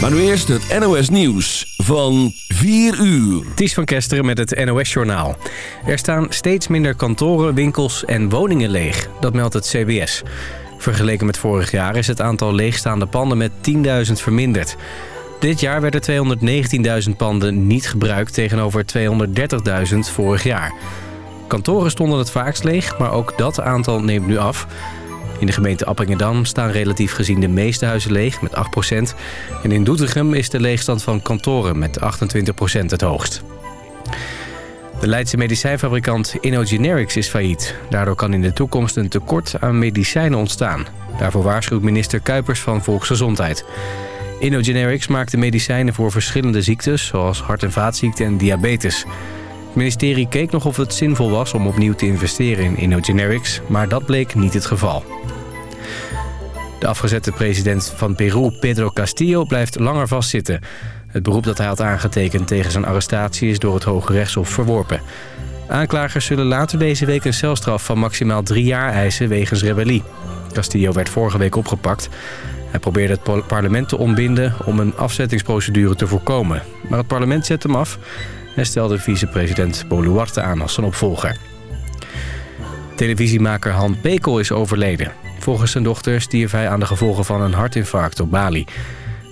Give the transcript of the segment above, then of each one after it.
Maar nu eerst het NOS Nieuws van 4 uur. Ties van Kesteren met het NOS Journaal. Er staan steeds minder kantoren, winkels en woningen leeg. Dat meldt het CBS. Vergeleken met vorig jaar is het aantal leegstaande panden met 10.000 verminderd. Dit jaar werden 219.000 panden niet gebruikt tegenover 230.000 vorig jaar. Kantoren stonden het vaakst leeg, maar ook dat aantal neemt nu af. In de gemeente Appingedam staan relatief gezien de meeste huizen leeg met 8%. En in Doetinchem is de leegstand van kantoren met 28% het hoogst. De Leidse medicijnfabrikant InnoGenerics is failliet. Daardoor kan in de toekomst een tekort aan medicijnen ontstaan. Daarvoor waarschuwt minister Kuipers van Volksgezondheid. InnoGenerics maakte medicijnen voor verschillende ziektes... zoals hart- en vaatziekten en diabetes. Het ministerie keek nog of het zinvol was om opnieuw te investeren in InnoGenerics... maar dat bleek niet het geval. De afgezette president van Peru, Pedro Castillo, blijft langer vastzitten. Het beroep dat hij had aangetekend tegen zijn arrestatie is door het Hoge Rechtshof verworpen. Aanklagers zullen later deze week een celstraf van maximaal drie jaar eisen wegens rebellie. Castillo werd vorige week opgepakt. Hij probeerde het parlement te ontbinden om een afzettingsprocedure te voorkomen. Maar het parlement zet hem af en stelde vicepresident Boluarte aan als zijn opvolger. Televisiemaker Han Pekel is overleden. Volgens zijn dochter stierf hij aan de gevolgen van een hartinfarct op Bali.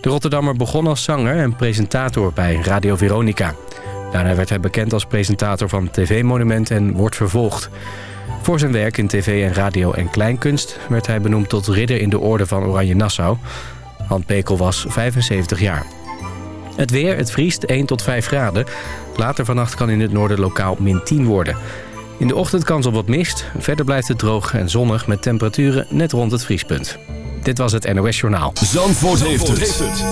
De Rotterdammer begon als zanger en presentator bij Radio Veronica. Daarna werd hij bekend als presentator van TV Monument en wordt vervolgd. Voor zijn werk in tv en radio en kleinkunst werd hij benoemd tot ridder in de orde van Oranje Nassau. Han Pekel was 75 jaar. Het weer, het vriest 1 tot 5 graden. Later vannacht kan in het noorden lokaal min 10 worden. In de ochtend kans op wat mist. Verder blijft het droog en zonnig met temperaturen net rond het vriespunt. Dit was het NOS Journaal. Zandvoort, heeft, het.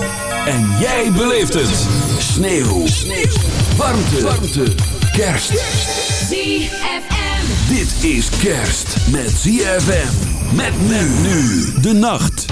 En jij beleeft het. Sneeuw. Sneeuw. Warmte. Warmte. Kerst. ZFM. Dit is kerst met ZFM. Met men nu de nacht.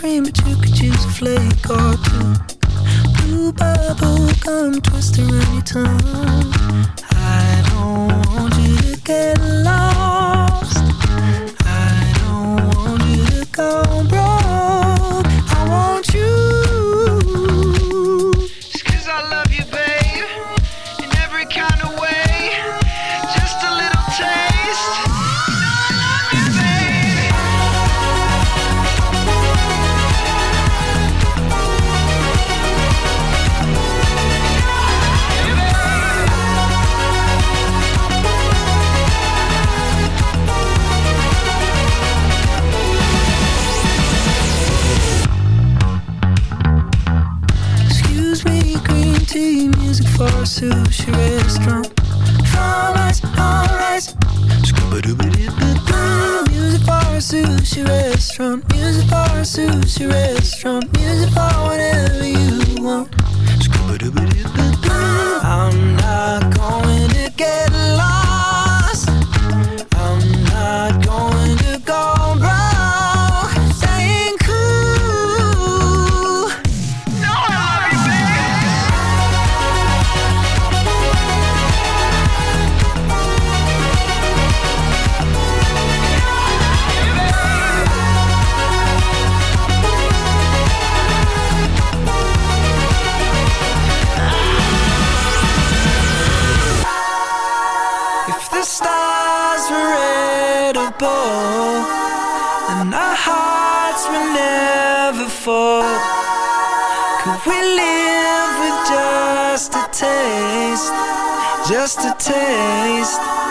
cream, but you could choose a flake or two. Blue bubble gum twister anytime. I don't want you to get lost. A taste.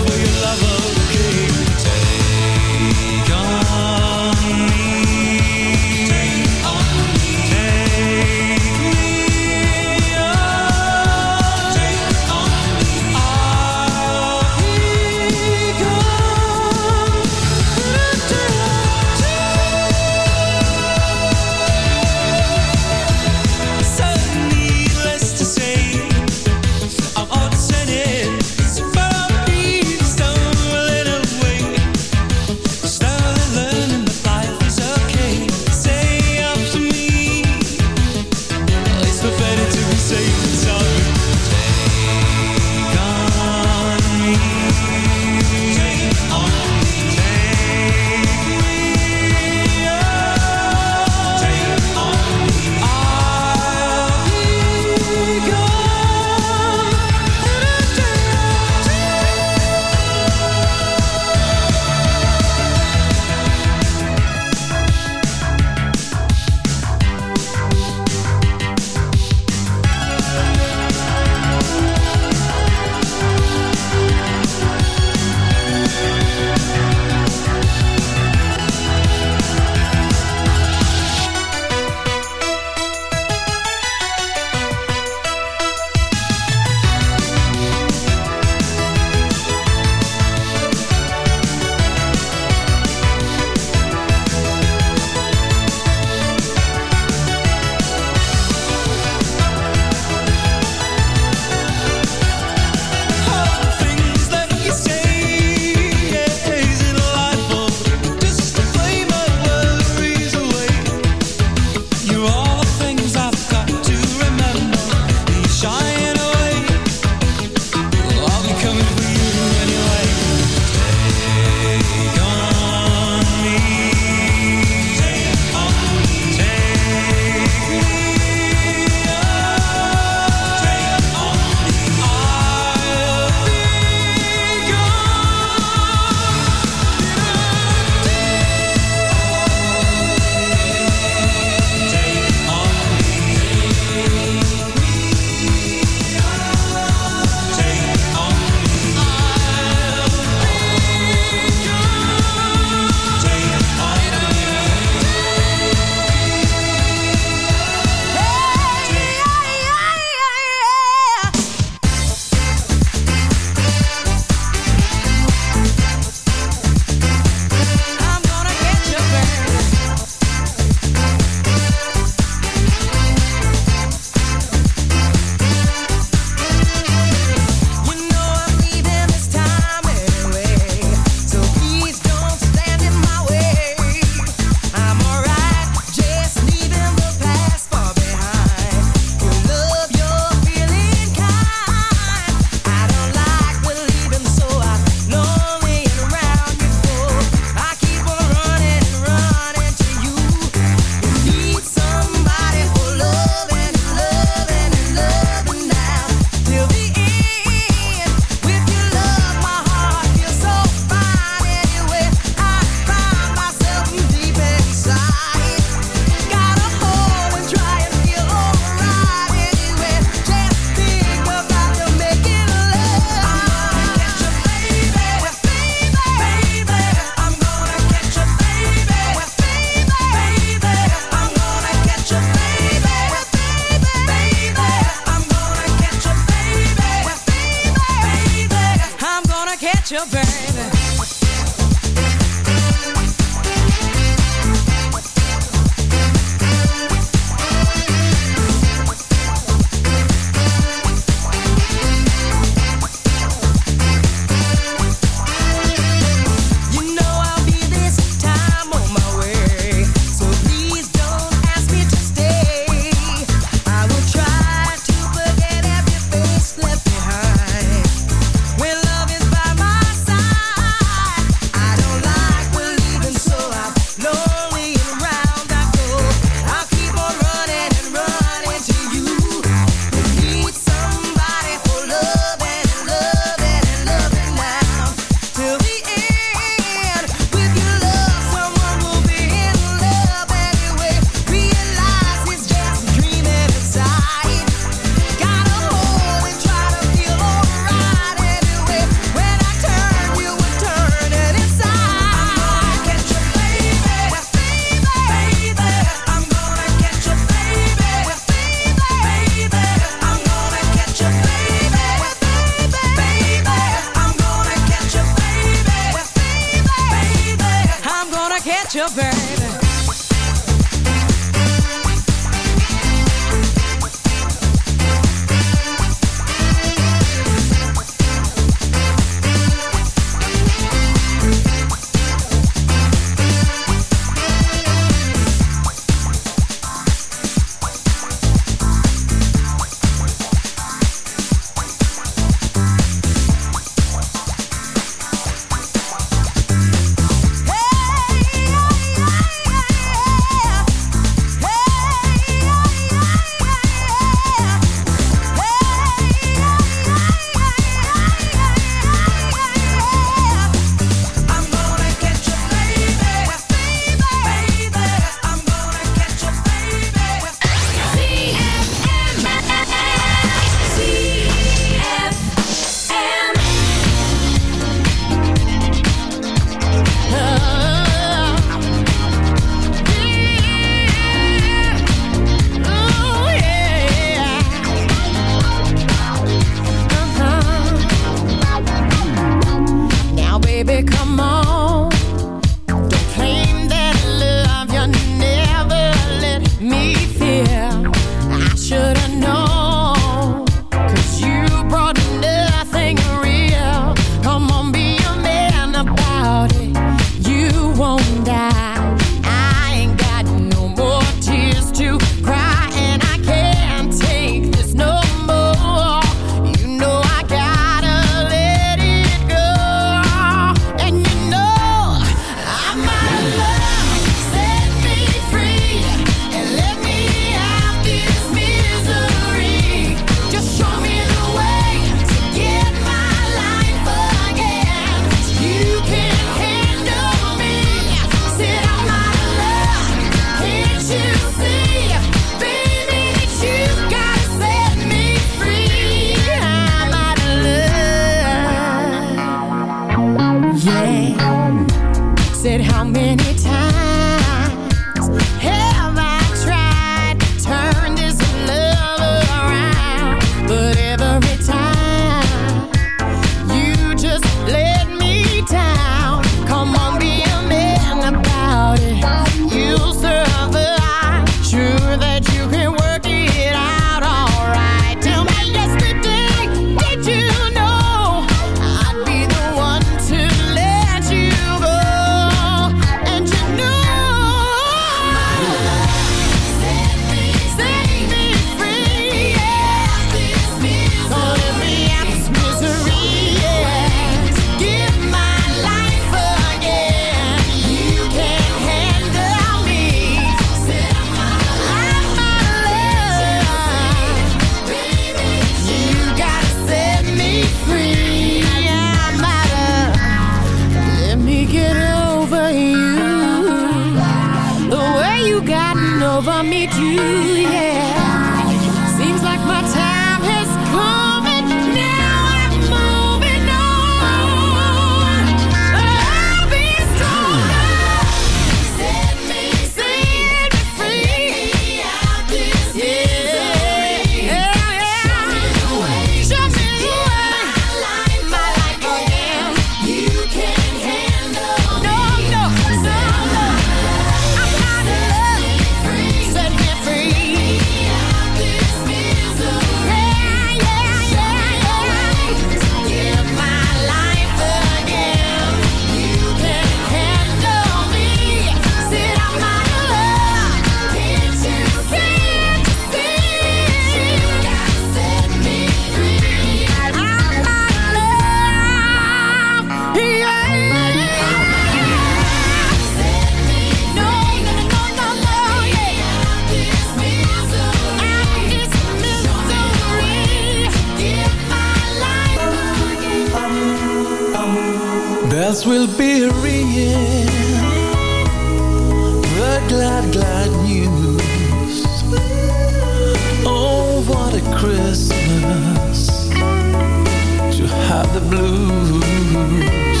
The blues.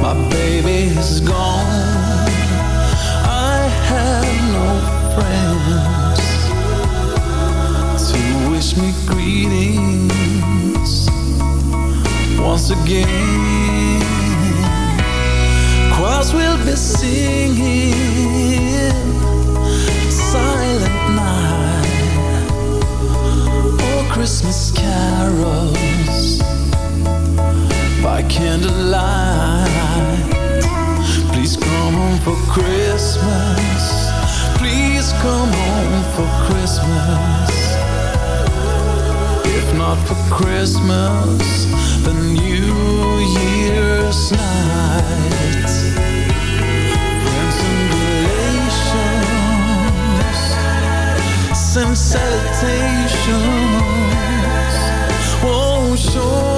My baby is gone. I have no friends To wish me greetings Once again. Choirs will be singing Silent night Oh, Christmas carols By candlelight. Please come home for Christmas. Please come home for Christmas. If not for Christmas The New Year's night. And salutations. Oh, sure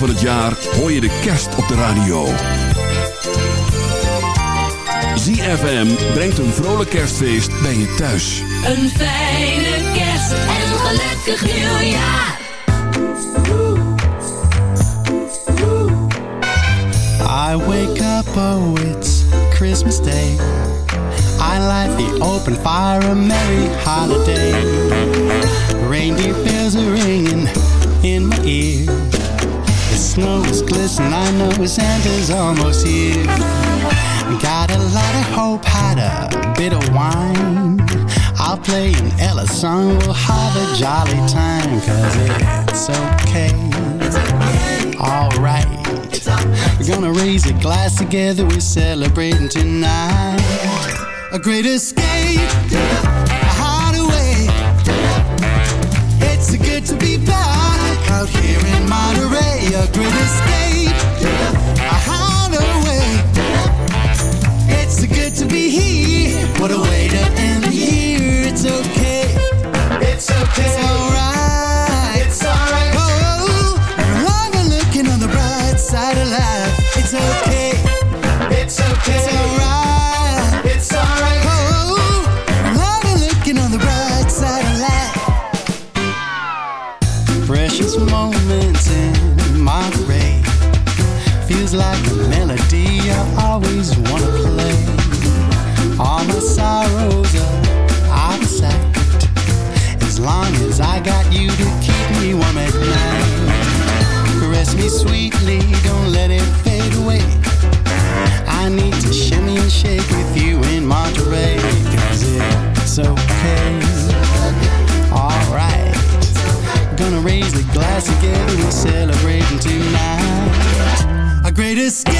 van het jaar hoor je de kerst op de radio. ZFM brengt een vrolijk kerstfeest bij je thuis. Een fijne kerst en een gelukkig nieuwjaar. I wake up, oh it's Christmas Day. I light the open fire, a merry holiday. Reindeer bells are ringing in my ear. Snow is glistening, I know Santa's almost here. We got a lot of hope, had a bit of wine. I'll play an Ella song, we'll have a jolly time, cause it's okay. Alright. We're gonna raise a glass together, we're celebrating tonight. A great escape escape, a hideaway. It's good to be back out here in Monterey, a great escape, a hideaway. It's so good to be here. What a way to end the year. It's okay. It's okay. It's alright. It's alright. Oh, long as looking on the bright side of life. It's okay. It's okay. It's alright. Feels like a melody I always wanna play. All my sorrows are out of sight as long as I got you to keep me warm at night. Caress me sweetly, don't let it fade away. I need to shimmy and shake with you in Monterey, tonight.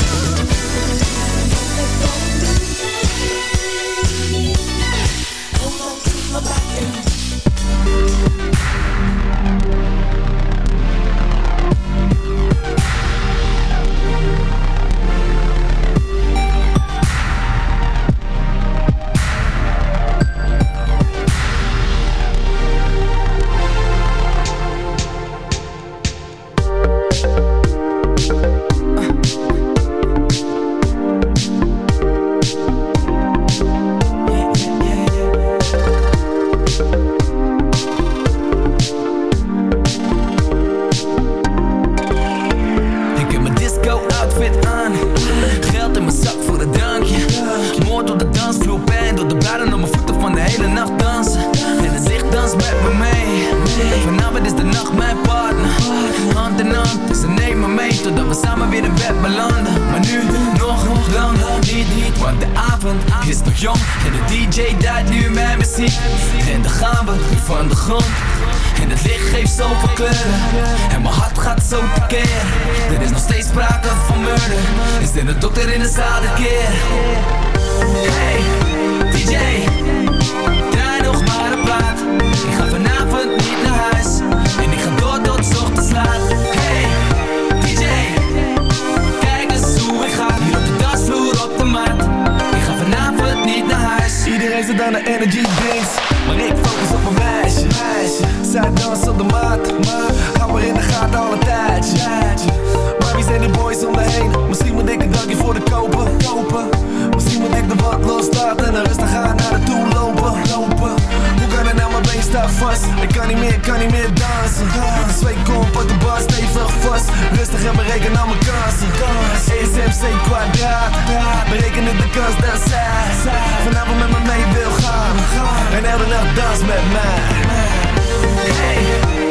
Ik kan niet meer, kan niet meer dansen. Twee komp op de bar, stevig vast. Rustig en bereken al mijn kansen. ESMC kwadraat. Bereken de kans dat zij Vanavond met me mee wil gaan. En elke dans met mij. Hey.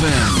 ZFM.